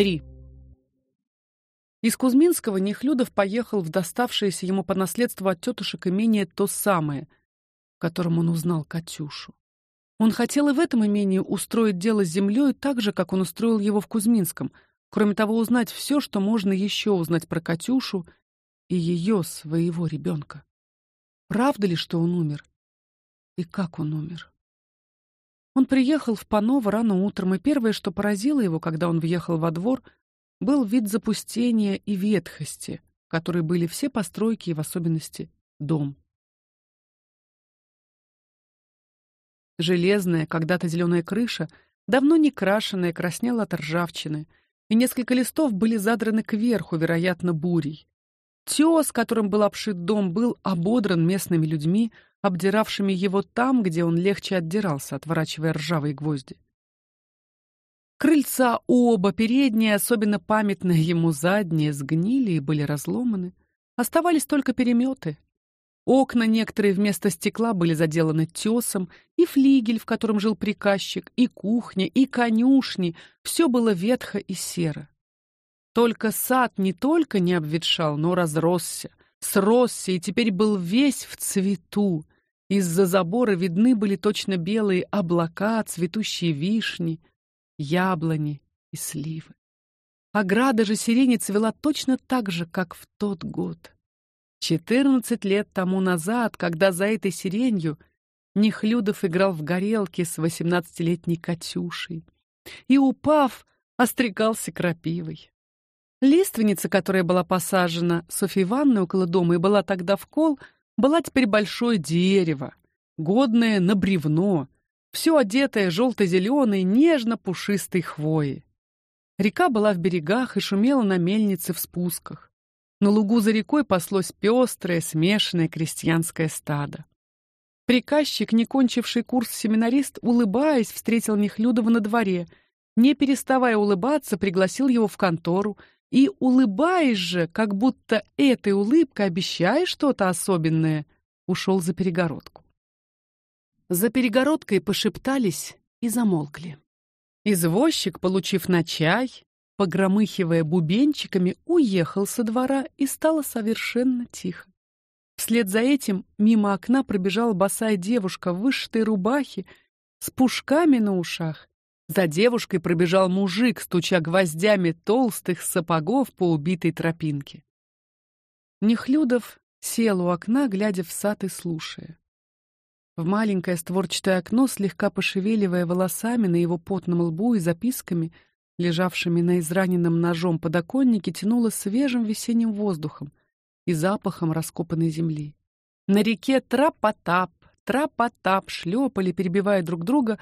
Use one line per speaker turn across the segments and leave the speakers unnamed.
Три. Из Кузьминского Нехлюдов поехал в доставшееся ему по наследству от тетушек имение то самое, в котором он узнал Катюшу. Он хотел и в этом имении устроить дело с землей так же, как он устроил его в Кузьминском, кроме того, узнать все, что можно еще узнать про Катюшу и ее своего ребенка. Правда ли, что он умер? И как он умер? Он приехал в Паново рано утром, и первое, что поразило его, когда он въехал во двор, был вид запустения и ветхости, которые были все постройки и в особенности дом. Железная, когда-то зеленая крыша, давно не крашеная, краснела от ржавчины, и несколько листов были задраны кверху, вероятно, бурей. Тёс, которым был обшит дом, был ободран местными людьми, обдиравшими его там, где он легче отдирался, отворачивая ржавые гвозди. Крыльца оба, передние, особенно памятные ему задние, сгнили и были разломаны. Оставались только переметы. Окна некоторые вместо стекла были заделаны тесом, и флигель, в котором жил приказчик, и кухня, и конюшни — все было ветхо и серо. Только сад не только не обветшал, но разросся, сросся и теперь был весь в цвету. Из-за забора видны были точно белые облака, цветущие вишни, яблони и сливы. Ограда же сирени цвела точно так же, как в тот год. Четырнадцать лет тому назад, когда за этой сиренью Нехлюдов играл в горелки с восемнадцатилетней Катюшей и, упав, остригался крапивой. Лиственница, которая была посажена Софьей Ивановной около дома и была тогда в кол, была теперь большое дерево, годное на бревно, все одетое желто-зеленой, нежно-пушистой хвоей. Река была в берегах и шумела на мельнице в спусках. На лугу за рекой паслось пестрое, смешанное крестьянское стадо. Приказчик, не кончивший курс семинарист, улыбаясь, встретил Нехлюдова на дворе, не переставая улыбаться, пригласил его в контору и, улыбаясь же, как будто этой улыбкой обещая что-то особенное, ушел за перегородку. За перегородкой пошептались и замолкли. Извозчик, получив на чай, погромыхивая бубенчиками, уехал со двора, и стало совершенно тихо. Вслед за этим мимо окна пробежала босая девушка в вышитой рубахе с пушками на ушах за девушкой пробежал мужик, стуча гвоздями толстых сапогов по убитой тропинке. Нехлюдов сел у окна, глядя в сад и слушая. В маленькое створчатое окно, слегка пошевеливая волосами на его потном лбу и записками, лежавшими на израненном ножом подоконнике, тянуло свежим весенним воздухом и запахом раскопанной земли. На реке Трапотап, Трапотап шлепали, перебивая друг друга,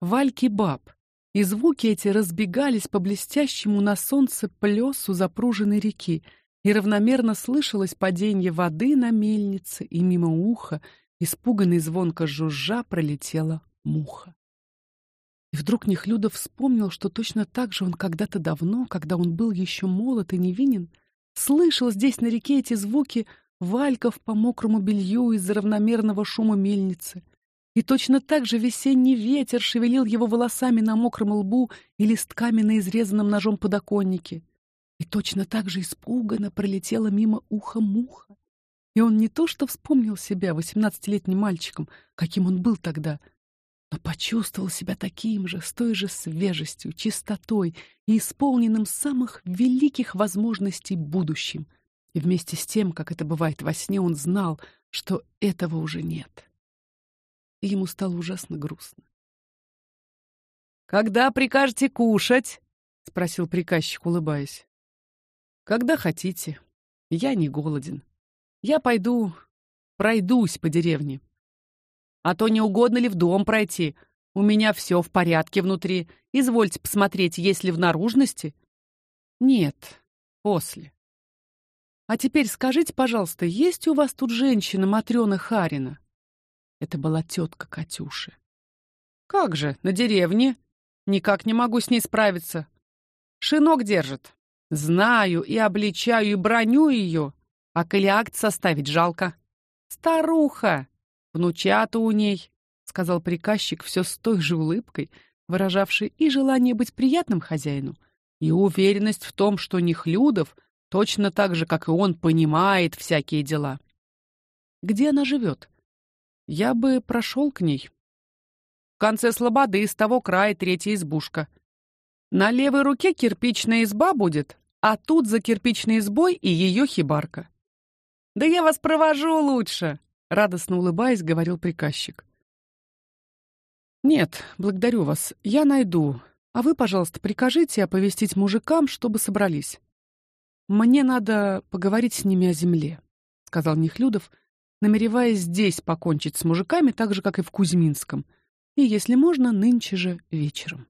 вальки баб — и звуки эти разбегались по блестящему на солнце плесу запруженной реки, и равномерно слышалось падение воды на мельнице, и мимо уха, испуганный звонко жужжа, пролетела муха. И вдруг Нехлюдов вспомнил, что точно так же он когда-то давно, когда он был еще молод и невинен, слышал здесь на реке эти звуки вальков по мокрому белью из-за равномерного шума мельницы, и точно так же весенний ветер шевелил его волосами на мокром лбу и листками на изрезанном ножом подоконнике. И точно так же испуганно пролетела мимо уха муха. И он не то что вспомнил себя восемнадцатилетним мальчиком, каким он был тогда, но почувствовал себя таким же, с той же свежестью, чистотой и исполненным самых великих возможностей будущим. И вместе с тем, как это бывает во сне, он знал, что этого уже нет и ему стало ужасно грустно. «Когда прикажете кушать?» — спросил приказчик, улыбаясь. «Когда хотите. Я не голоден. Я пойду пройдусь по деревне. А то не угодно ли в дом пройти? У меня все в порядке внутри. Извольте посмотреть, есть ли в наружности». Нет, после. А теперь скажите, пожалуйста, есть у вас тут женщина Матрёна Харина? Это была тетка Катюши. Как же, на деревне? Никак не могу с ней справиться. Шинок держит. Знаю и обличаю и броню ее, а коли составить жалко. Старуха, внучата у ней, сказал приказчик все с той же улыбкой, выражавшей и желание быть приятным хозяину, и уверенность в том, что Нехлюдов точно так же, как и он, понимает всякие дела. Где она живет? Я бы прошел к ней. В конце слободы из того края третья избушка. На левой руке кирпичная изба будет, а тут за кирпичной избой и ее хибарка. Да я вас провожу лучше, радостно улыбаясь, говорил приказчик. Нет, благодарю вас. Я найду. А вы, пожалуйста, прикажите оповестить мужикам, чтобы собрались. Мне надо поговорить с ними о земле, сказал Нехлюдов, намереваясь здесь покончить с мужиками, так же как и в Кузьминском, и, если можно, нынче же вечером.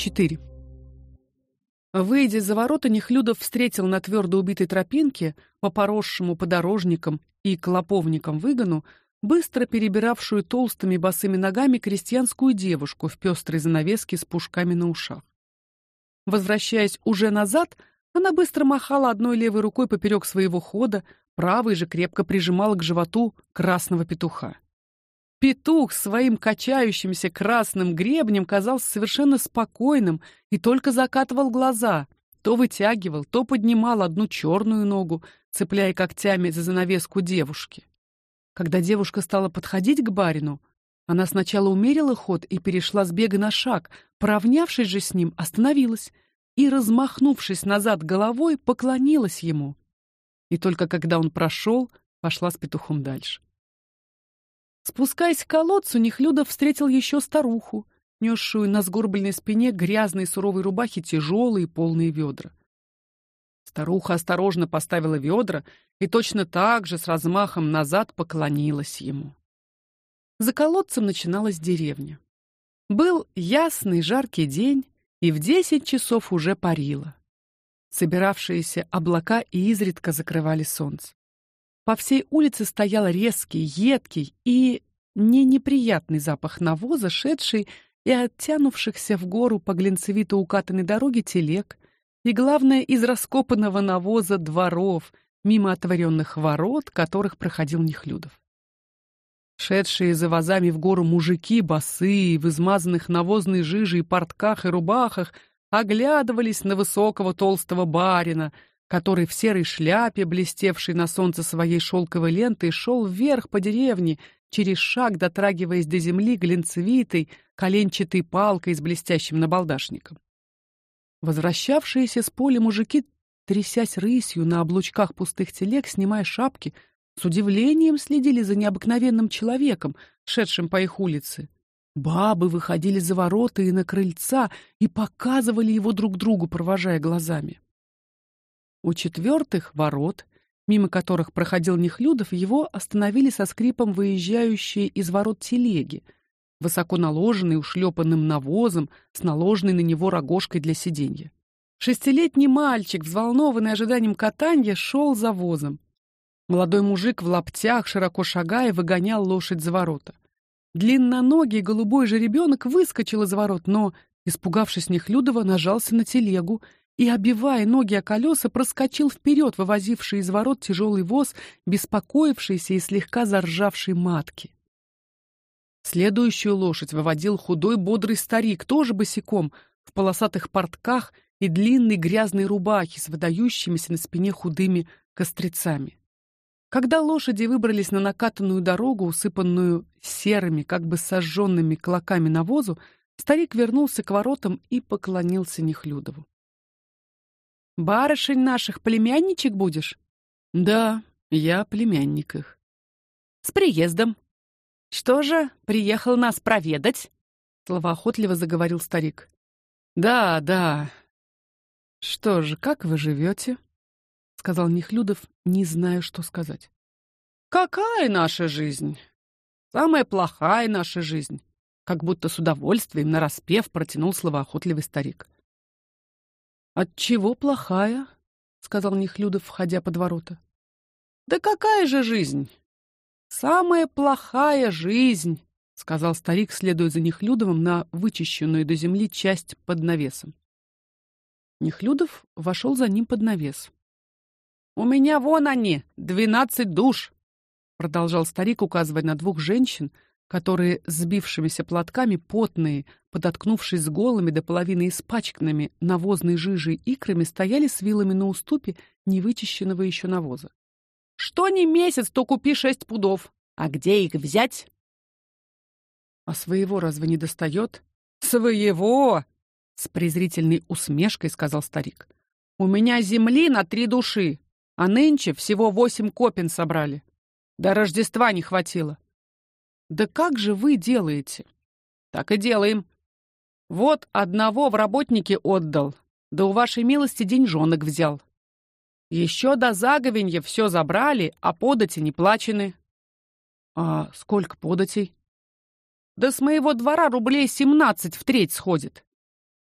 Четыре. Выйдя за ворота, Нехлюдов встретил на твердо убитой тропинке по поросшему подорожникам и клоповникам выгону быстро перебиравшую толстыми босыми ногами крестьянскую девушку в пестрой занавеске с пушками на ушах. Возвращаясь уже назад, она быстро махала одной левой рукой поперек своего хода, правой же крепко прижимала к животу красного петуха. Петух своим качающимся красным гребнем казался совершенно спокойным и только закатывал глаза, то вытягивал, то поднимал одну черную ногу, цепляя когтями за занавеску девушки. Когда девушка стала подходить к барину, она сначала умерила ход и перешла с бега на шаг, поравнявшись же с ним, остановилась и, размахнувшись назад головой, поклонилась ему. И только когда он прошел, пошла с петухом дальше. Спускаясь к колодцу, Нехлюдов встретил еще старуху, несшую на сгорбленной спине грязной суровой рубахи тяжелые полные ведра. Старуха осторожно поставила ведра и точно так же с размахом назад поклонилась ему. За колодцем начиналась деревня. Был ясный жаркий день, и в десять часов уже парило. Собиравшиеся облака изредка закрывали солнце. По всей улице стоял резкий, едкий и не неприятный запах навоза, шедший и оттянувшихся в гору по глинцевито укатанной дороге телег, и главное из раскопанного навоза дворов, мимо отворенных ворот, которых проходил Нехлюдов. Шедшие за возами в гору мужики, босые, в измазанных навозной жижей портках и рубахах, оглядывались на высокого толстого барина, который в серой шляпе, блестевшей на солнце своей шелковой лентой, шел вверх по деревне, через шаг дотрагиваясь до земли глинцевитой, коленчатой палкой с блестящим набалдашником. Возвращавшиеся с поля мужики, трясясь рысью на облучках пустых телег, снимая шапки, с удивлением следили за необыкновенным человеком, шедшим по их улице. Бабы выходили за ворота и на крыльца и показывали его друг другу, провожая глазами. У четвертых ворот, мимо которых проходил Нехлюдов, его остановили со скрипом выезжающие из ворот телеги — высоко наложенный, ушлепанным навозом, с наложенной на него рогожкой для сиденья. Шестилетний мальчик, взволнованный ожиданием катания, шел за возом. Молодой мужик в лаптях, широко шагая, выгонял лошадь за ворота. Длинноногий голубой жеребенок выскочил из ворот, но, испугавшись Нехлюдова, нажался на телегу и, обивая ноги о колеса, проскочил вперед, вывозивший из ворот тяжелый воз, беспокоившийся и слегка заржавший матки. Следующую лошадь выводил худой бодрый старик, тоже босиком, в полосатых портках и длинной грязной рубахе с выдающимися на спине худыми кострицами. Когда лошади выбрались на накатанную дорогу, усыпанную серыми, как бы сожженными клоками навозу, Старик вернулся к воротам и поклонился Нехлюдову. Барышень наших племянничек будешь? Да, я племянник их. С приездом. Что же, приехал нас проведать? Словоохотливо заговорил старик. Да, да. Что же, как вы живете? сказал Нехлюдов, не зная, что сказать. Какая наша жизнь? Самая плохая наша жизнь, как будто с удовольствием нараспев протянул словоохотливый старик. От чего плохая? сказал Нехлюдов, входя под ворота. Да какая же жизнь? Самая плохая жизнь, сказал старик, следуя за Нехлюдовым на вычищенную до земли часть под навесом. Нехлюдов вошел за ним под навес. У меня вон они, двенадцать душ, продолжал старик, указывая на двух женщин, которые сбившимися платками потные, подоткнувшись голыми до половины испачканными навозной жижей икрами, стояли с вилами на уступе невычищенного еще навоза. Что не месяц, то купи шесть пудов. А где их взять? А своего разве не достает? Своего, с презрительной усмешкой сказал старик. У меня земли на три души, а нынче всего восемь копен собрали. До Рождества не хватило. Да как же вы делаете? Так и делаем. Вот одного в работники отдал, да у вашей милости деньжонок взял. Еще до заговенья все забрали, а подати не плачены. А сколько податей? Да с моего двора рублей семнадцать в треть сходит.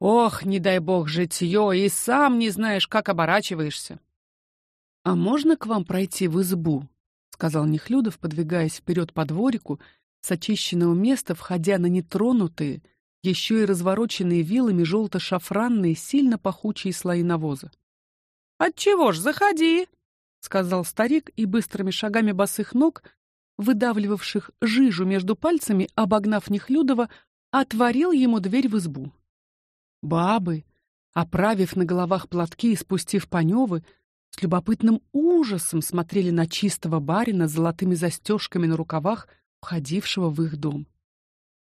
Ох, не дай бог житье, и сам не знаешь, как оборачиваешься. А можно к вам пройти в избу? сказал Нехлюдов, подвигаясь вперед по дворику с очищенного места, входя на нетронутые, еще и развороченные вилами желто-шафранные, сильно пахучие слои навоза. Отчего ж, заходи, сказал старик и быстрыми шагами босых ног, выдавливавших жижу между пальцами, обогнав Нехлюдова, отворил ему дверь в избу. Бабы, оправив на головах платки и спустив паневы, с любопытным ужасом смотрели на чистого барина с золотыми застежками на рукавах, входившего в их дом.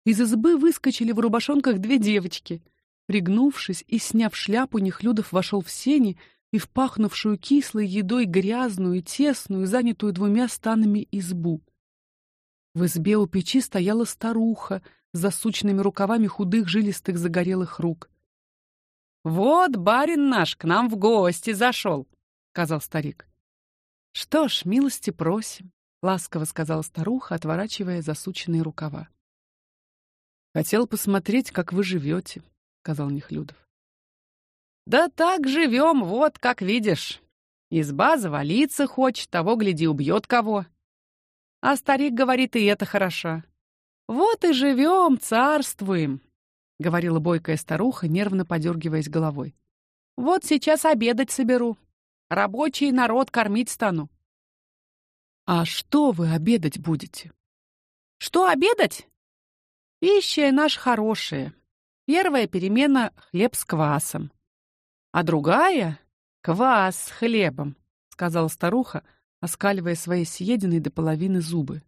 Из избы выскочили в рубашонках две девочки. Пригнувшись и сняв шляпу, Нехлюдов вошел в сени и в пахнувшую кислой едой грязную, тесную, занятую двумя станами избу. В избе у печи стояла старуха с засученными рукавами худых жилистых загорелых рук. Вот барин наш к нам в гости зашел, сказал старик. Что ж, милости просим ласково сказала старуха, отворачивая засученные рукава. Хотел посмотреть, как вы живете, сказал Нехлюдов. Да так живем, вот как видишь. Изба завалиться хочет, того гляди убьет кого. А старик говорит, и это хорошо. Вот и живем, царствуем, говорила бойкая старуха, нервно подергиваясь головой. Вот сейчас обедать соберу, рабочий народ кормить стану. А что вы обедать будете? Что обедать? Пища наша хорошая. Первая перемена хлеб с квасом, а другая квас с хлебом, сказала старуха, оскаливая свои съеденные до половины зубы.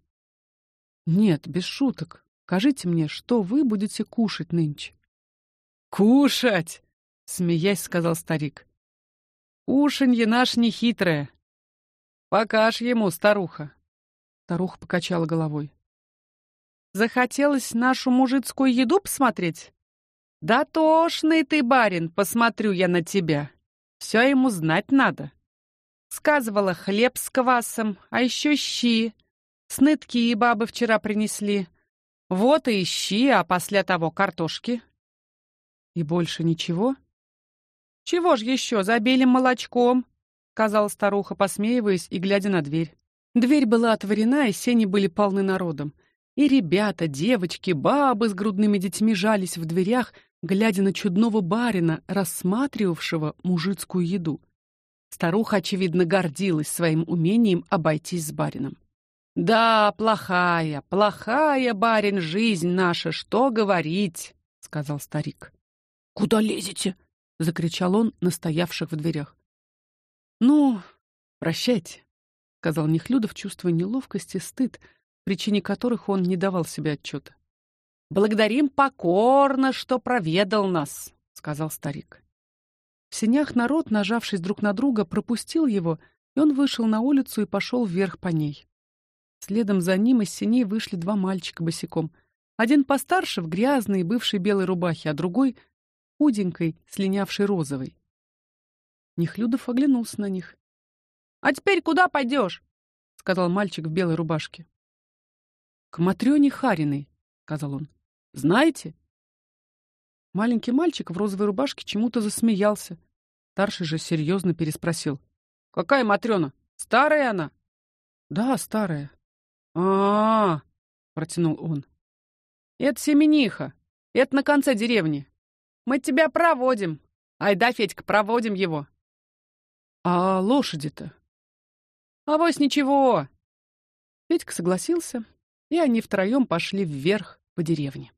Нет, без шуток. Скажите мне, что вы будете кушать нынче? Кушать, смеясь, сказал старик. Кушанье наш нехитрое. Покаж ему, старуха. Старуха покачала головой. Захотелось нашу мужицкую еду посмотреть? Да тошный ты, барин, посмотрю я на тебя. Все ему знать надо. Сказывала хлеб с квасом, а еще щи. Снытки и бабы вчера принесли. Вот и щи, а после того картошки. И больше ничего? Чего ж еще, за белым молочком? Сказала старуха, посмеиваясь и глядя на дверь. Дверь была отворена, и сени были полны народом. И ребята, девочки, бабы с грудными детьми жались в дверях, глядя на чудного барина, рассматривавшего мужицкую еду. Старуха очевидно гордилась своим умением обойтись с барином. Да, плохая, плохая, барин, жизнь наша, что говорить, сказал старик. Куда лезете? закричал он на стоявших в дверях. Ну, прощайте, сказал Нехлюдов, чувствуя неловкость и стыд, причине которых он не давал себе отчета. Благодарим покорно, что проведал нас, сказал старик. В сенях народ, нажавшись друг на друга, пропустил его, и он вышел на улицу и пошел вверх по ней. Следом за ним из сеней вышли два мальчика босиком. Один постарше в грязной бывшей белой рубахе, а другой худенькой, слинявшей розовой. Нехлюдов оглянулся на них. А теперь куда пойдешь? сказал мальчик в белой рубашке. К Матрёне Хариной, сказал он. Знаете? Маленький мальчик в розовой рубашке чему-то засмеялся. Старший же серьезно переспросил: "Какая Матрёна? Старая она?" "Да, старая". А, -а, -а протянул он. "Это Семениха. Это на конце деревни. Мы тебя проводим. Айда, Федька, проводим его". "А лошади-то?" А вось ничего. Федька согласился, и они втроем пошли вверх по деревне.